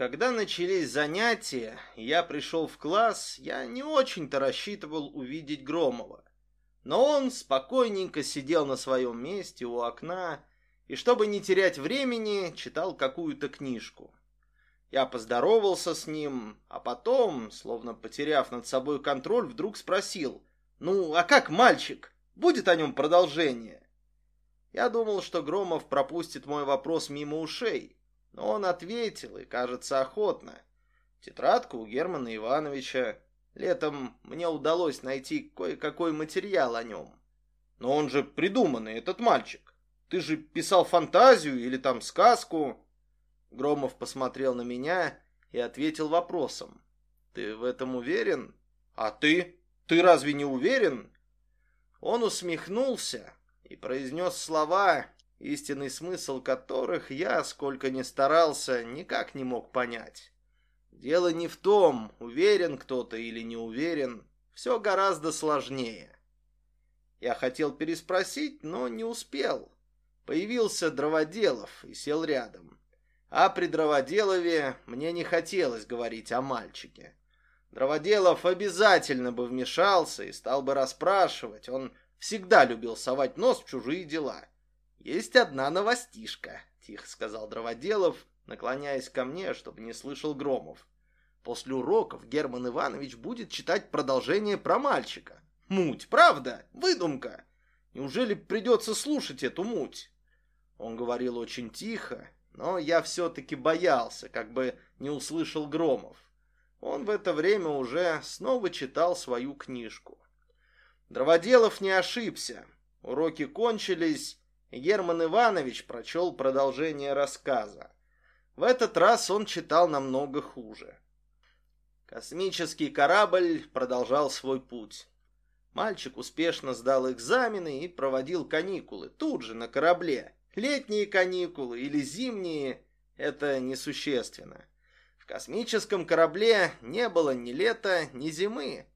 Когда начались занятия, я пришел в класс, я не очень-то рассчитывал увидеть Громова. Но он спокойненько сидел на своем месте у окна и, чтобы не терять времени, читал какую-то книжку. Я поздоровался с ним, а потом, словно потеряв над собой контроль, вдруг спросил, «Ну, а как мальчик? Будет о нем продолжение?» Я думал, что Громов пропустит мой вопрос мимо ушей, но он ответил, и, кажется, охотно. Тетрадка у Германа Ивановича. Летом мне удалось найти кое-какой материал о нем. Но он же придуманный, этот мальчик. Ты же писал фантазию или там сказку. Громов посмотрел на меня и ответил вопросом. Ты в этом уверен? А ты? Ты разве не уверен? Он усмехнулся и произнес слова, истинный смысл которых я, сколько ни старался, никак не мог понять. Дело не в том, уверен кто-то или не уверен, все гораздо сложнее. Я хотел переспросить, но не успел. Появился Дроводелов и сел рядом. А при Дроводелове мне не хотелось говорить о мальчике. Дроводелов обязательно бы вмешался и стал бы расспрашивать. Он всегда любил совать нос в чужие дела. «Есть одна новостишка», — тихо сказал Дроводелов, наклоняясь ко мне, чтобы не слышал Громов. «После уроков Герман Иванович будет читать продолжение про мальчика. Муть, правда? Выдумка. Неужели придется слушать эту муть?» Он говорил очень тихо, но я все-таки боялся, как бы не услышал Громов. Он в это время уже снова читал свою книжку. Дроводелов не ошибся. Уроки кончились, Герман Иванович прочел продолжение рассказа. В этот раз он читал намного хуже. Космический корабль продолжал свой путь. Мальчик успешно сдал экзамены и проводил каникулы тут же на корабле. Летние каникулы или зимние – это несущественно. В космическом корабле не было ни лета, ни зимы.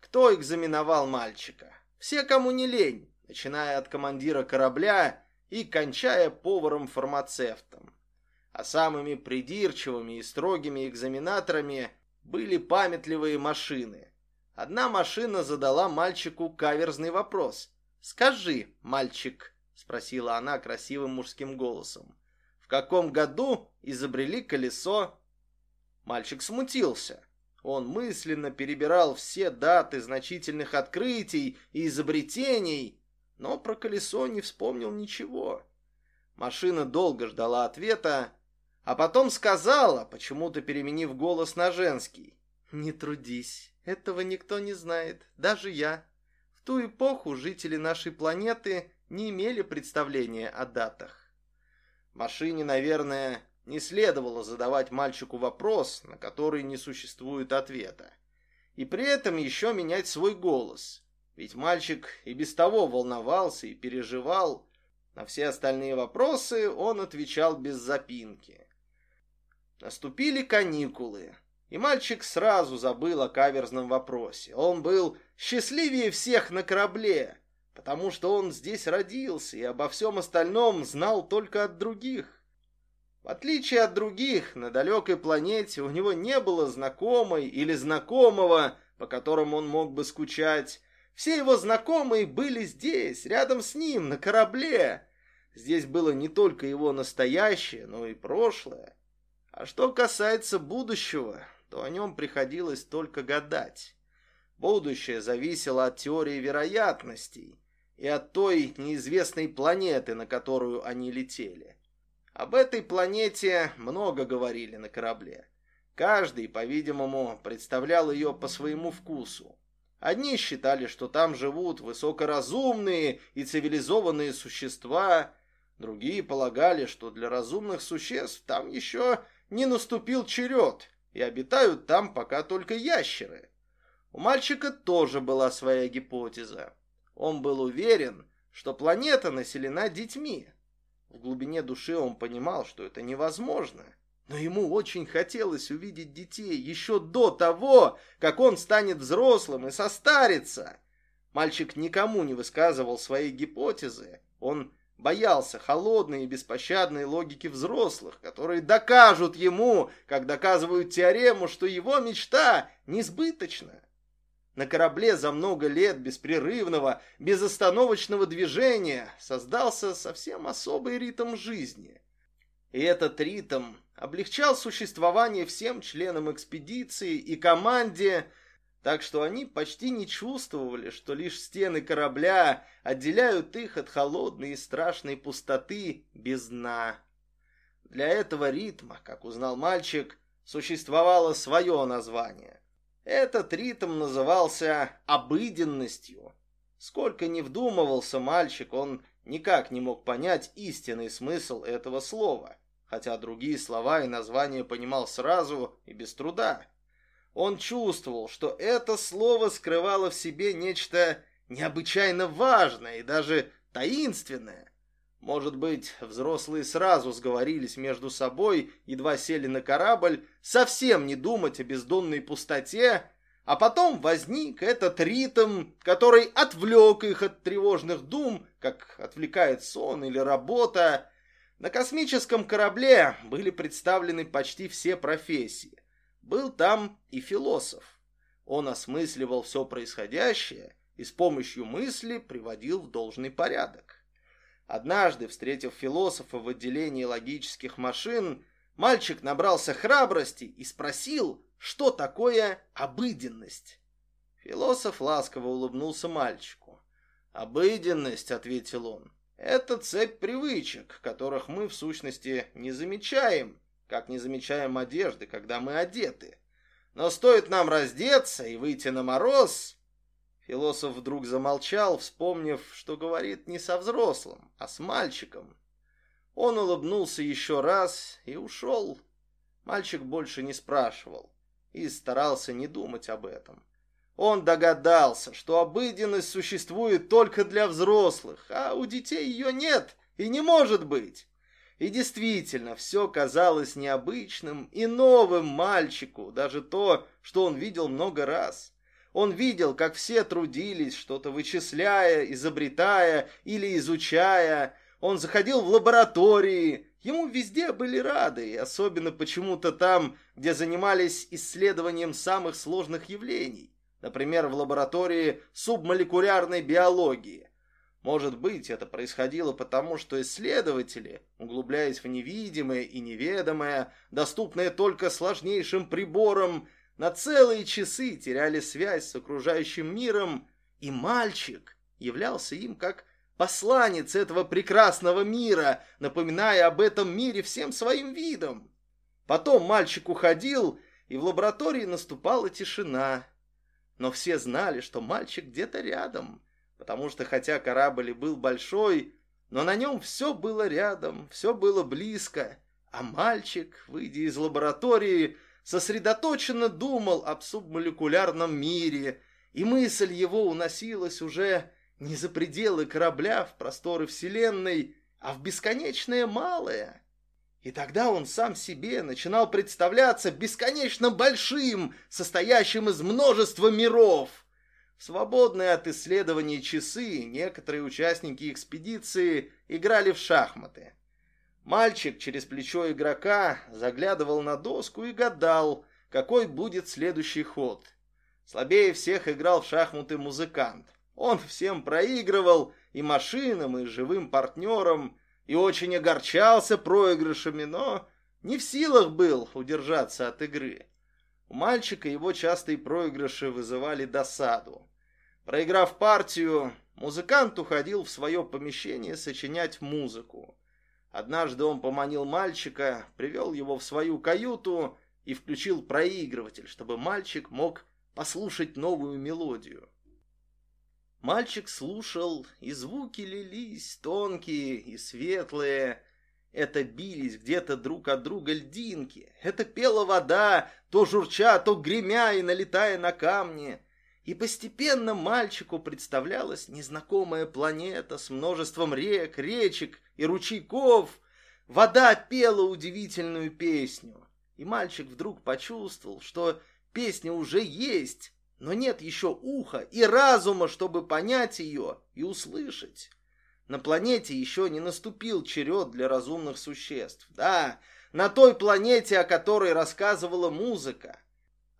Кто экзаменовал мальчика? Все, кому не лень начиная от командира корабля и кончая поваром-фармацевтом. А самыми придирчивыми и строгими экзаменаторами были памятливые машины. Одна машина задала мальчику каверзный вопрос. «Скажи, мальчик», — спросила она красивым мужским голосом, «в каком году изобрели колесо?» Мальчик смутился. Он мысленно перебирал все даты значительных открытий и изобретений, но про колесо не вспомнил ничего. Машина долго ждала ответа, а потом сказала, почему-то переменив голос на женский. «Не трудись, этого никто не знает, даже я. В ту эпоху жители нашей планеты не имели представления о датах». Машине, наверное, не следовало задавать мальчику вопрос, на который не существует ответа. И при этом еще менять свой голос. Ведь мальчик и без того волновался и переживал. На все остальные вопросы он отвечал без запинки. Наступили каникулы, и мальчик сразу забыл о каверзном вопросе. Он был счастливее всех на корабле, потому что он здесь родился и обо всем остальном знал только от других. В отличие от других, на далекой планете у него не было знакомой или знакомого, по которому он мог бы скучать, все его знакомые были здесь, рядом с ним, на корабле. Здесь было не только его настоящее, но и прошлое. А что касается будущего, то о нем приходилось только гадать. Будущее зависело от теории вероятностей и от той неизвестной планеты, на которую они летели. Об этой планете много говорили на корабле. Каждый, по-видимому, представлял ее по своему вкусу. Одни считали, что там живут высокоразумные и цивилизованные существа, другие полагали, что для разумных существ там еще не наступил черед, и обитают там пока только ящеры. У мальчика тоже была своя гипотеза. Он был уверен, что планета населена детьми. В глубине души он понимал, что это невозможно – но ему очень хотелось увидеть детей еще до того, как он станет взрослым и состарится. Мальчик никому не высказывал своей гипотезы. Он боялся холодной и беспощадной логики взрослых, которые докажут ему, как доказывают теорему, что его мечта несбыточна. На корабле за много лет беспрерывного, безостановочного движения создался совсем особый ритм жизни. И этот ритм облегчал существование всем членам экспедиции и команде, так что они почти не чувствовали, что лишь стены корабля отделяют их от холодной и страшной пустоты без дна. Для этого ритма, как узнал мальчик, существовало свое название. Этот ритм назывался обыденностью. Сколько не вдумывался мальчик, он никак не мог понять истинный смысл этого слова, хотя другие слова и названия понимал сразу и без труда. Он чувствовал, что это слово скрывало в себе нечто необычайно важное и даже таинственное. Может быть, взрослые сразу сговорились между собой, едва сели на корабль, совсем не думать о бездонной пустоте, а потом возник этот ритм, который отвлек их от тревожных дум, как отвлекает сон или работа. На космическом корабле были представлены почти все профессии. Был там и философ. Он осмысливал все происходящее и с помощью мысли приводил в должный порядок. Однажды, встретив философа в отделении логических машин, мальчик набрался храбрости и спросил, что такое обыденность. Философ ласково улыбнулся мальчику. «Обыденность», — ответил он, — «это цепь привычек, которых мы в сущности не замечаем, как не замечаем одежды, когда мы одеты. Но стоит нам раздеться и выйти на мороз, Философ вдруг замолчал, вспомнив, что говорит не со взрослым, а с мальчиком. Он улыбнулся еще раз и ушел. Мальчик больше не спрашивал и старался не думать об этом. Он догадался, что обыденность существует только для взрослых, а у детей ее нет и не может быть. И действительно, все казалось необычным и новым мальчику, даже то, что он видел много раз. Он видел, как все трудились, что-то вычисляя, изобретая или изучая. Он заходил в лаборатории. Ему везде были рады, особенно почему-то там, где занимались исследованием самых сложных явлений. Например, в лаборатории субмолекулярной биологии. Может быть, это происходило потому, что исследователи, углубляясь в невидимое и неведомое, доступное только сложнейшим приборам, на целые часы теряли связь с окружающим миром, и мальчик являлся им как посланец этого прекрасного мира, напоминая об этом мире всем своим видом. Потом мальчик уходил, и в лаборатории наступала тишина. Но все знали, что мальчик где-то рядом, потому что хотя корабль и был большой, но на нем все было рядом, все было близко, а мальчик, выйдя из лаборатории, сосредоточенно думал об субмолекулярном мире, и мысль его уносилась уже не за пределы корабля в просторы Вселенной, а в бесконечное малое. И тогда он сам себе начинал представляться бесконечно большим, состоящим из множества миров. Свободные от исследований часы некоторые участники экспедиции играли в шахматы. Мальчик через плечо игрока заглядывал на доску и гадал, какой будет следующий ход. Слабее всех играл в шахматы музыкант. Он всем проигрывал, и машинам, и живым партнерам, и очень огорчался проигрышами, но не в силах был удержаться от игры. У мальчика его частые проигрыши вызывали досаду. Проиграв партию, музыкант уходил в свое помещение сочинять музыку. Однажды он поманил мальчика, привел его в свою каюту и включил проигрыватель, чтобы мальчик мог послушать новую мелодию. Мальчик слушал, и звуки лились, тонкие и светлые. Это бились где-то друг от друга льдинки. Это пела вода, то журча, то гремя и налетая на камни. И постепенно мальчику представлялась незнакомая планета с множеством рек, речек и ручейков. Вода пела удивительную песню. И мальчик вдруг почувствовал, что песня уже есть, но нет еще уха и разума, чтобы понять ее и услышать. На планете еще не наступил черед для разумных существ. Да, на той планете, о которой рассказывала музыка.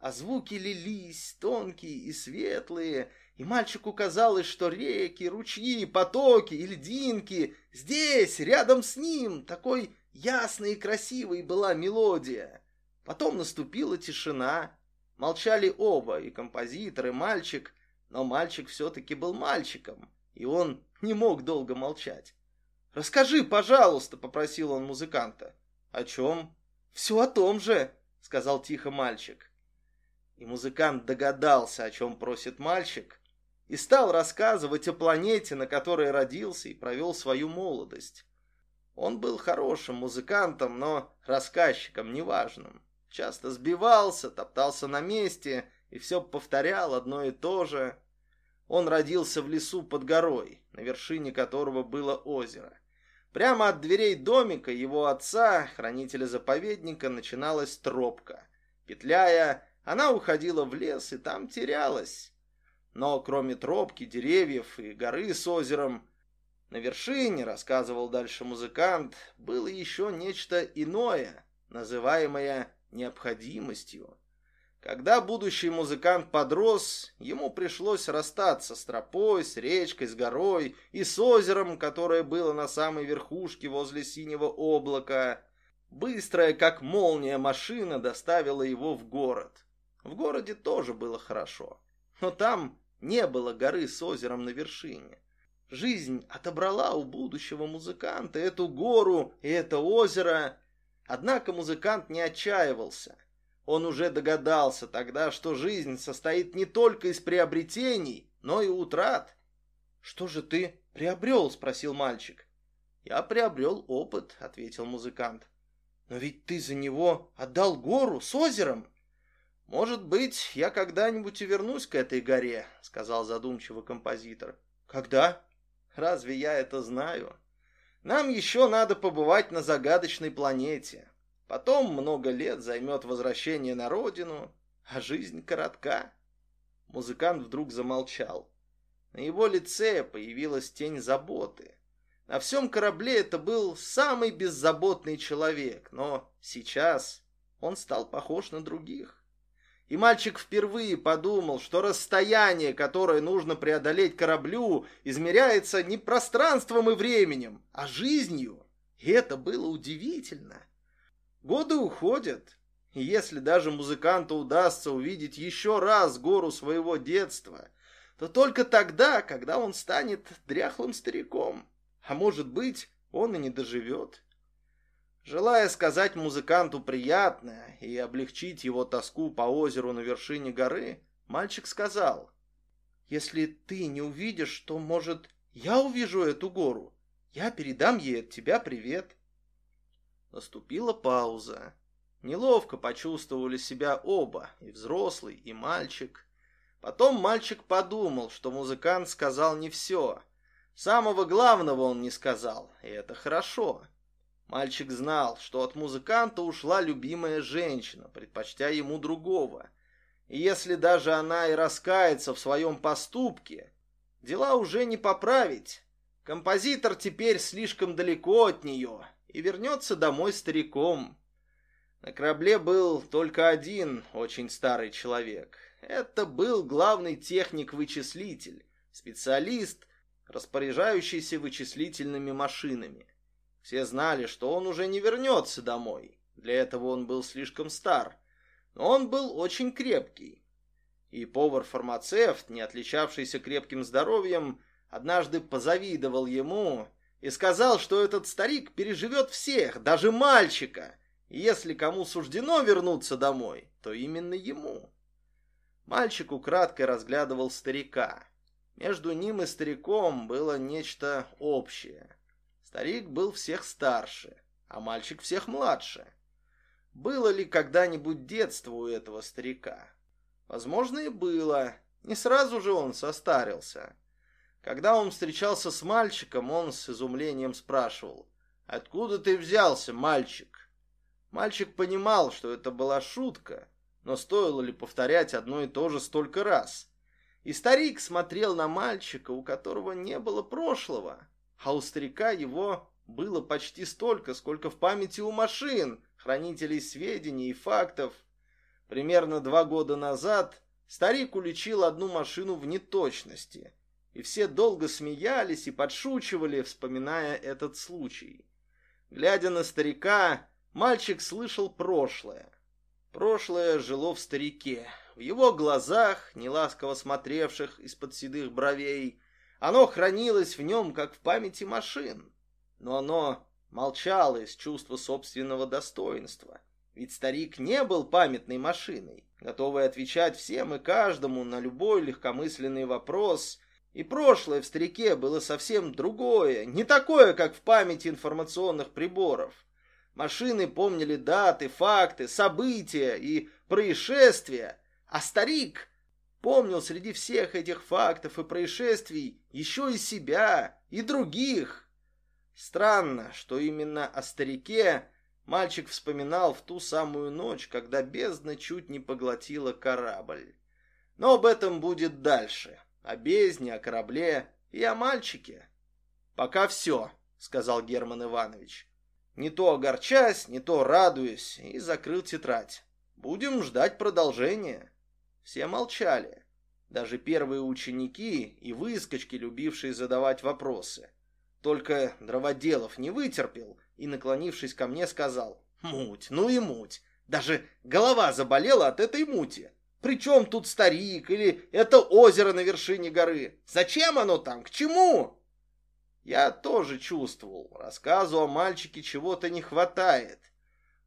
А звуки лились, тонкие и светлые, и мальчику казалось, что реки, ручьи, потоки и льдинки здесь, рядом с ним, такой ясной и красивой была мелодия. Потом наступила тишина. Молчали оба, и композитор, и мальчик, но мальчик все-таки был мальчиком, и он не мог долго молчать. «Расскажи, пожалуйста», — попросил он музыканта. «О чем?» «Все о том же», — сказал тихо мальчик. И музыкант догадался, о чем просит мальчик, и стал рассказывать о планете, на которой родился и провел свою молодость. Он был хорошим музыкантом, но рассказчиком неважным. Часто сбивался, топтался на месте и все повторял одно и то же. Он родился в лесу под горой, на вершине которого было озеро. Прямо от дверей домика его отца, хранителя заповедника, начиналась тропка. Петляя, она уходила в лес и там терялась. Но кроме тропки, деревьев и горы с озером, на вершине, рассказывал дальше музыкант, было еще нечто иное, называемое необходимостью. Когда будущий музыкант подрос, ему пришлось расстаться с тропой, с речкой, с горой и с озером, которое было на самой верхушке возле синего облака. Быстрая, как молния, машина доставила его в город. В городе тоже было хорошо, но там не было горы с озером на вершине. Жизнь отобрала у будущего музыканта эту гору и это озеро. Однако музыкант не отчаивался. Он уже догадался тогда, что жизнь состоит не только из приобретений, но и утрат. «Что же ты приобрел?» — спросил мальчик. «Я приобрел опыт», — ответил музыкант. «Но ведь ты за него отдал гору с озером». «Может быть, я когда-нибудь и вернусь к этой горе», — сказал задумчиво композитор. «Когда?» «Разве я это знаю?» «Нам еще надо побывать на загадочной планете. Потом много лет займет возвращение на родину, а жизнь коротка». Музыкант вдруг замолчал. На его лице появилась тень заботы. На всем корабле это был самый беззаботный человек, но сейчас он стал похож на других. И мальчик впервые подумал, что расстояние, которое нужно преодолеть кораблю, измеряется не пространством и временем, а жизнью. И это было удивительно. Годы уходят, и если даже музыканту удастся увидеть еще раз гору своего детства, то только тогда, когда он станет дряхлым стариком. А может быть, он и не доживет. Желая сказать музыканту приятное и облегчить его тоску по озеру на вершине горы, мальчик сказал, «Если ты не увидишь, то, может, я увижу эту гору. Я передам ей от тебя привет». Наступила пауза. Неловко почувствовали себя оба, и взрослый, и мальчик. Потом мальчик подумал, что музыкант сказал не все. Самого главного он не сказал, и это хорошо. Мальчик знал, что от музыканта ушла любимая женщина, предпочтя ему другого. И если даже она и раскается в своем поступке, дела уже не поправить. Композитор теперь слишком далеко от нее и вернется домой стариком. На корабле был только один очень старый человек. Это был главный техник-вычислитель, специалист, распоряжающийся вычислительными машинами. Все знали, что он уже не вернется домой. Для этого он был слишком стар. Но он был очень крепкий. И повар-фармацевт, не отличавшийся крепким здоровьем, однажды позавидовал ему и сказал, что этот старик переживет всех, даже мальчика. И если кому суждено вернуться домой, то именно ему. Мальчик украдкой разглядывал старика. Между ним и стариком было нечто общее. Старик был всех старше, а мальчик всех младше. Было ли когда-нибудь детство у этого старика? Возможно, и было. Не сразу же он состарился. Когда он встречался с мальчиком, он с изумлением спрашивал, «Откуда ты взялся, мальчик?» Мальчик понимал, что это была шутка, но стоило ли повторять одно и то же столько раз? И старик смотрел на мальчика, у которого не было прошлого, а у старика его было почти столько, сколько в памяти у машин, хранителей сведений и фактов. Примерно два года назад старик уличил одну машину в неточности, и все долго смеялись и подшучивали, вспоминая этот случай. Глядя на старика, мальчик слышал прошлое. Прошлое жило в старике, в его глазах, неласково смотревших из-под седых бровей, оно хранилось в нем, как в памяти машин. Но оно молчало из чувства собственного достоинства. Ведь старик не был памятной машиной, готовой отвечать всем и каждому на любой легкомысленный вопрос. И прошлое в старике было совсем другое, не такое, как в памяти информационных приборов. Машины помнили даты, факты, события и происшествия, а старик помнил среди всех этих фактов и происшествий еще и себя, и других. Странно, что именно о старике мальчик вспоминал в ту самую ночь, когда бездна чуть не поглотила корабль. Но об этом будет дальше. О бездне, о корабле и о мальчике. «Пока все», — сказал Герман Иванович. Не то огорчаясь, не то радуясь, и закрыл тетрадь. «Будем ждать продолжения». Все молчали. Даже первые ученики и выскочки, любившие задавать вопросы. Только Дроводелов не вытерпел и, наклонившись ко мне, сказал «Муть, ну и муть! Даже голова заболела от этой мути! Причем тут старик или это озеро на вершине горы? Зачем оно там? К чему?» Я тоже чувствовал, рассказу о мальчике чего-то не хватает.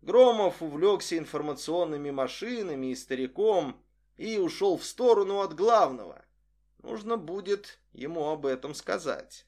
Громов увлекся информационными машинами и стариком, и ушел в сторону от главного. Нужно будет ему об этом сказать.